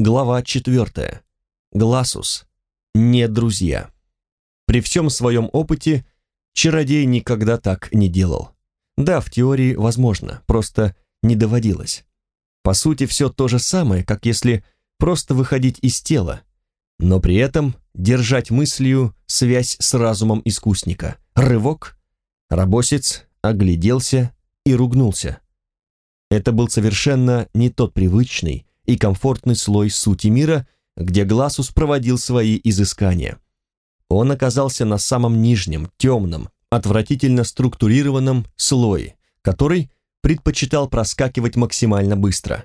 Глава 4. Гласус. Не друзья. При всем своем опыте чародей никогда так не делал. Да, в теории возможно, просто не доводилось. По сути, все то же самое, как если просто выходить из тела, но при этом держать мыслью связь с разумом искусника. Рывок, рабосец огляделся и ругнулся. Это был совершенно не тот привычный, и комфортный слой сути мира, где Гласус проводил свои изыскания. Он оказался на самом нижнем, темном, отвратительно структурированном слое, который предпочитал проскакивать максимально быстро.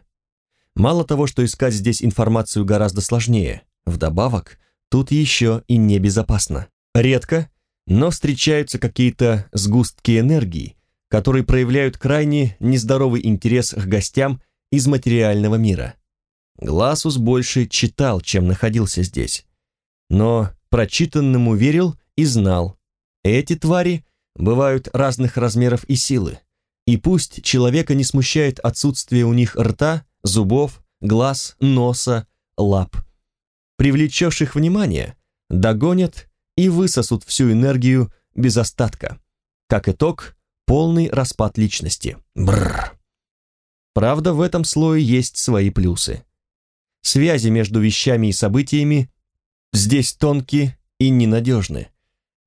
Мало того, что искать здесь информацию гораздо сложнее, вдобавок, тут еще и небезопасно. Редко, но встречаются какие-то сгустки энергии, которые проявляют крайне нездоровый интерес к гостям из материального мира. Гласус больше читал, чем находился здесь. Но прочитанному верил и знал. Эти твари бывают разных размеров и силы. И пусть человека не смущает отсутствие у них рта, зубов, глаз, носа, лап. Привлечешь внимание, догонят и высосут всю энергию без остатка. Как итог, полный распад личности. Бррр. Правда, в этом слое есть свои плюсы. Связи между вещами и событиями здесь тонкие и ненадежны.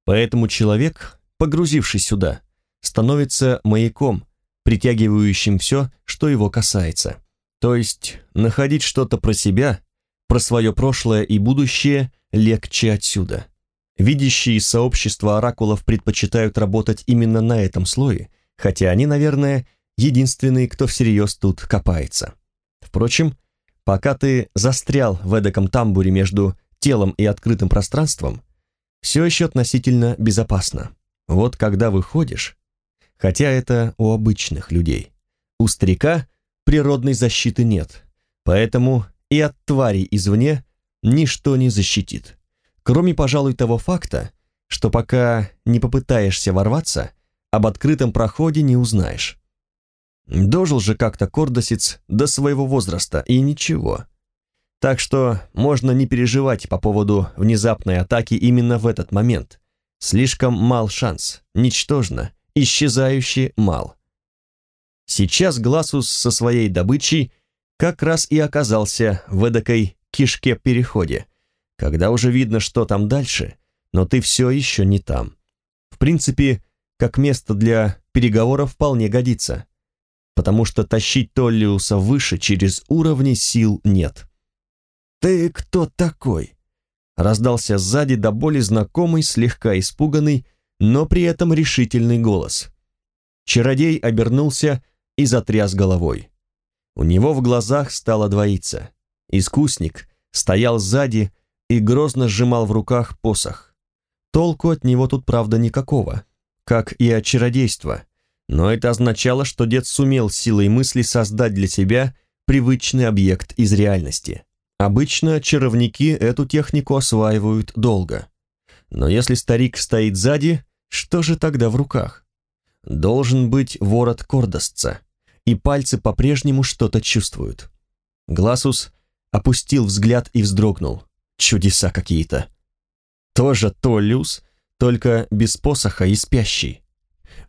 Поэтому человек, погрузившись сюда, становится маяком, притягивающим все, что его касается. То есть находить что-то про себя, про свое прошлое и будущее легче отсюда. Видящие сообщества оракулов предпочитают работать именно на этом слое, хотя они, наверное, единственные, кто всерьез тут копается. Впрочем, Пока ты застрял в эдаком тамбуре между телом и открытым пространством, все еще относительно безопасно. Вот когда выходишь, хотя это у обычных людей, у старика природной защиты нет, поэтому и от тварей извне ничто не защитит, кроме, пожалуй, того факта, что пока не попытаешься ворваться, об открытом проходе не узнаешь. Дожил же как-то Кордосец до своего возраста, и ничего. Так что можно не переживать по поводу внезапной атаки именно в этот момент. Слишком мал шанс, ничтожно, исчезающий мал. Сейчас Гласус со своей добычей как раз и оказался в эдакой кишке-переходе, когда уже видно, что там дальше, но ты все еще не там. В принципе, как место для переговоров вполне годится потому что тащить Толлиуса выше через уровни сил нет. «Ты кто такой?» Раздался сзади до боли знакомый, слегка испуганный, но при этом решительный голос. Чародей обернулся и затряс головой. У него в глазах стало двоиться. Искусник стоял сзади и грозно сжимал в руках посох. Толку от него тут, правда, никакого, как и от чародейства, но это означало, что дед сумел силой мысли создать для себя привычный объект из реальности. Обычно чаровники эту технику осваивают долго. Но если старик стоит сзади, что же тогда в руках? Должен быть ворот кордосца, и пальцы по-прежнему что-то чувствуют. Гласус опустил взгляд и вздрогнул. Чудеса какие-то. Тоже Толлиус, только без посоха и спящий.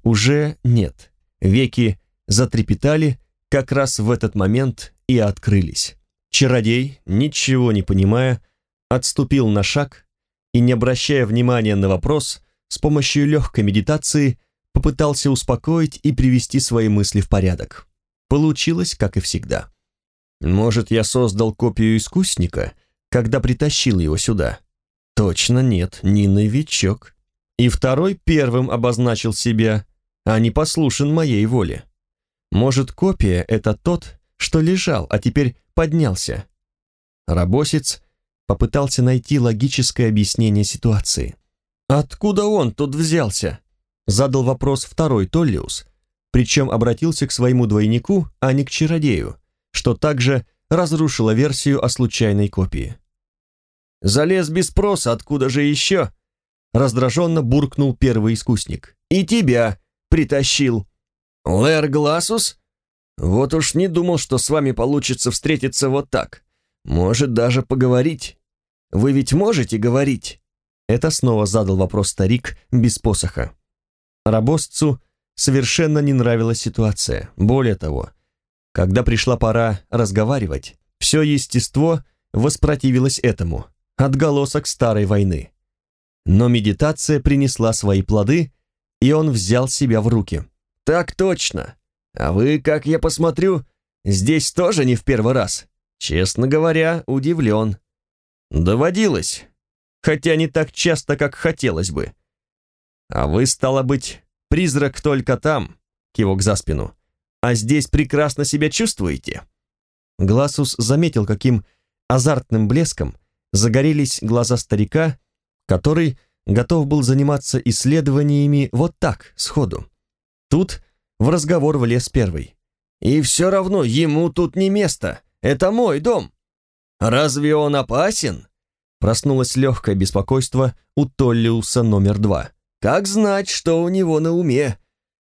Уже нет. Веки затрепетали, как раз в этот момент и открылись. Чародей, ничего не понимая, отступил на шаг и, не обращая внимания на вопрос, с помощью легкой медитации попытался успокоить и привести свои мысли в порядок. Получилось, как и всегда. Может, я создал копию искусника, когда притащил его сюда? Точно нет, не новичок. И второй первым обозначил себя, а не послушен моей воле. Может, копия — это тот, что лежал, а теперь поднялся. Рабосец попытался найти логическое объяснение ситуации. «Откуда он тут взялся?» Задал вопрос второй Толлиус, причем обратился к своему двойнику, а не к чародею, что также разрушило версию о случайной копии. «Залез без спроса, откуда же еще?» Раздраженно буркнул первый искусник. «И тебя притащил». «Лэр Гласус? Вот уж не думал, что с вами получится встретиться вот так. Может даже поговорить. Вы ведь можете говорить?» Это снова задал вопрос старик без посоха. Рабосцу совершенно не нравилась ситуация. Более того, когда пришла пора разговаривать, все естество воспротивилось этому, отголосок старой войны. Но медитация принесла свои плоды, и он взял себя в руки. «Так точно. А вы, как я посмотрю, здесь тоже не в первый раз. Честно говоря, удивлен». «Доводилось, хотя не так часто, как хотелось бы». «А вы, стало быть, призрак только там», кивок за спину, «а здесь прекрасно себя чувствуете?» Гласус заметил, каким азартным блеском загорелись глаза старика, который готов был заниматься исследованиями вот так, сходу. Тут в разговор влез первый. «И все равно ему тут не место. Это мой дом. Разве он опасен?» Проснулось легкое беспокойство у Толлиуса номер два. «Как знать, что у него на уме?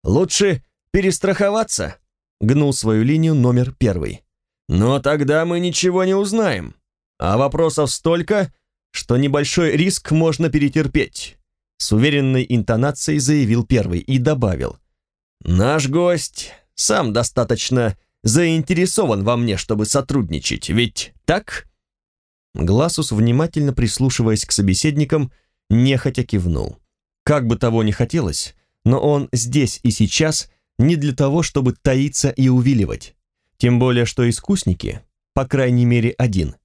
Лучше перестраховаться?» Гнул свою линию номер первый. «Но тогда мы ничего не узнаем. А вопросов столько, что небольшой риск можно перетерпеть», с уверенной интонацией заявил первый и добавил. «Наш гость сам достаточно заинтересован во мне, чтобы сотрудничать, ведь так?» Гласус, внимательно прислушиваясь к собеседникам, нехотя кивнул. Как бы того ни хотелось, но он здесь и сейчас не для того, чтобы таиться и увиливать. Тем более, что искусники, по крайней мере один,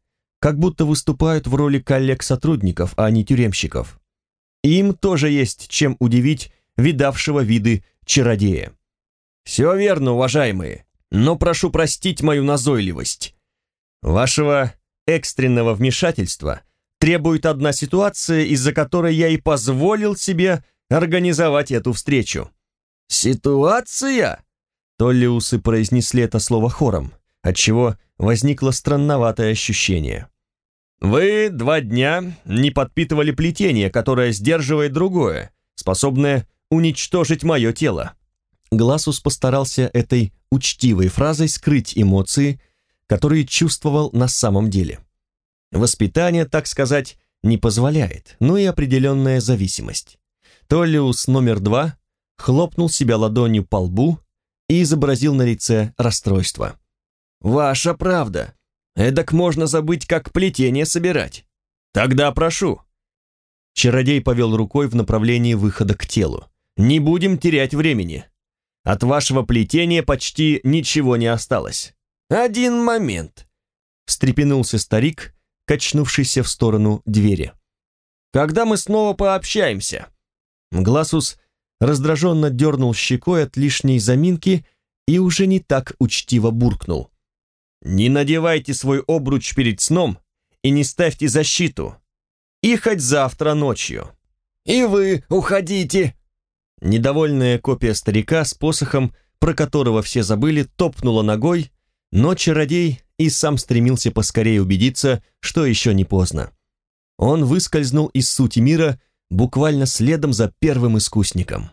как будто выступают в роли коллег-сотрудников, а не тюремщиков. Им тоже есть чем удивить видавшего виды чародея. «Все верно, уважаемые, но прошу простить мою назойливость. Вашего экстренного вмешательства требует одна ситуация, из-за которой я и позволил себе организовать эту встречу». «Ситуация?» Толлиусы произнесли это слово хором, отчего возникло странноватое ощущение. Вы два дня не подпитывали плетение, которое сдерживает другое, способное уничтожить мое тело. Гласус постарался этой учтивой фразой скрыть эмоции, которые чувствовал на самом деле. Воспитание, так сказать, не позволяет, но и определенная зависимость. Толлиус номер два хлопнул себя ладонью по лбу и изобразил на лице расстройство. «Ваша правда. Эдак можно забыть, как плетение собирать. Тогда прошу». Чародей повел рукой в направлении выхода к телу. «Не будем терять времени. От вашего плетения почти ничего не осталось. Один момент». Встрепенулся старик, качнувшийся в сторону двери. «Когда мы снова пообщаемся?» Гласус раздраженно дернул щекой от лишней заминки и уже не так учтиво буркнул. Не надевайте свой обруч перед сном и не ставьте защиту. И хоть завтра ночью. И вы уходите. Недовольная копия старика с посохом, про которого все забыли, топнула ногой, но чародей и сам стремился поскорее убедиться, что еще не поздно. Он выскользнул из сути мира буквально следом за первым искусником.